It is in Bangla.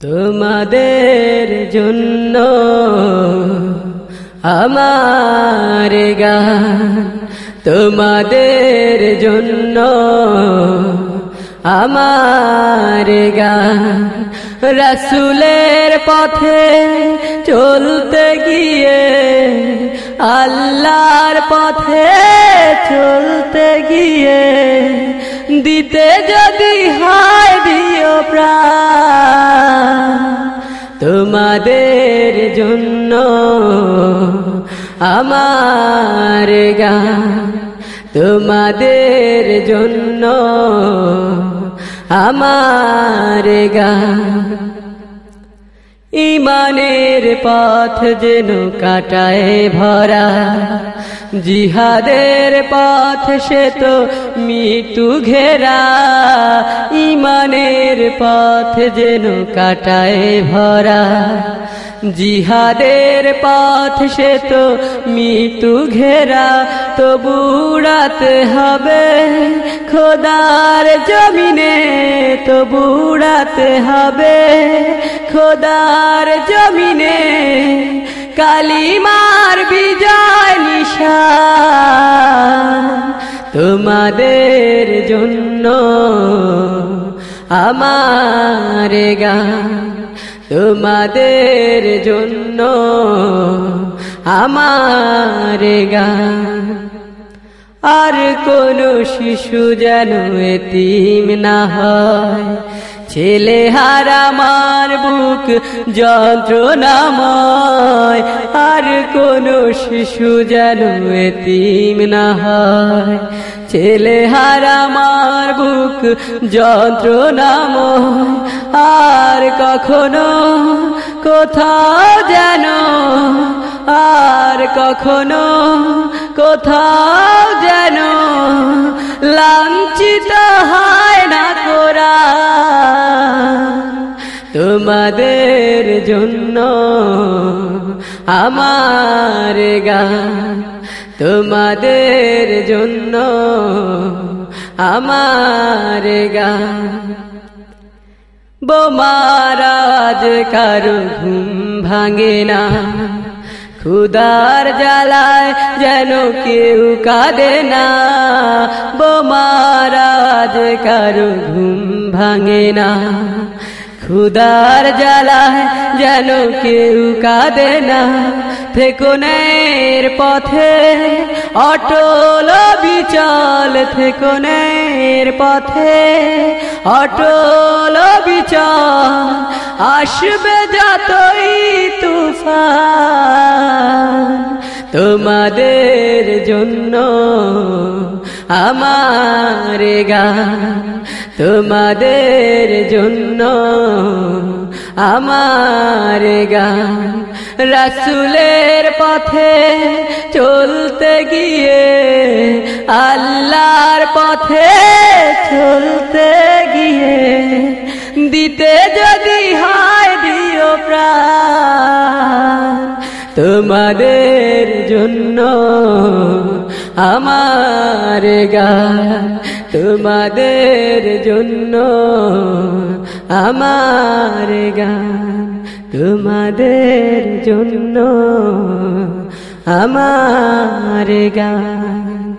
তোমাদের জন্য আমার গান, তোমাদের জন্য আমার গান। রসুলের পথে চলতে গিয়ে, আল্লাহর পথে চলতে গিয়ে, দিতে যদি হয় দিও প্রাণ। তোমাদের জন্য আমার তোমাদের জন্য আমার গান। ইমানের পথ যেন কাটায় ভরা জিহাদের পথ সে তো মৃত্যু ঘেরা। ইমানের পথ যেন কাটায় ভরা। জিহাদের পথ সে তো মৃত্যু ঘেরা। তো বুড়াতে হবে খোদার জমিনে। তো বুড়াতে হবে খোদার জমিনে। কালিমার বিজয় তোমাদের জন্য আমার গান। তোমাদের জন্য আমার গান। আর কোন শিশু যেন এতিম না হয় ছেলে হারামার বুক যন্ত্রণাময়, আর কোন শিশু যেন এতিম না হয়। ছেলে হারামার বুক যন্ত্রণাময়, আর কখনো কোথাও যেন, আর কখনো কোথাও যেন লাঞ্ছিত হয় না কোরা তোমাদের জন্য আমার গান। তোমাদের জন্য আমার গান। বোমারাজ কারও ঘুম ভাঙে না। খুদার জ্বালায় যেন কেউ কাঁদে না। বোমারাজ কারও ঘুম ভাঙে না। খুদার জ্বালায় যেন কেউ কাঁদে না। থেকোনের পথে অটল বিচল থেকোনের পথে অটল বিচল আসবে যতই তুফান। তোমাদের জন্য আমার গান। তোমাদের জন্য আমার গান রাসুলের পথে চলতে গিয়ে, আল্লাহর পথে চলতে গিয়ে, দিতে যদি হয় দিও প্রাণ। তোমাদের জন্য আমার গান তোমাদের জন্য আমার গান তোমাদের জন্য আমার গান।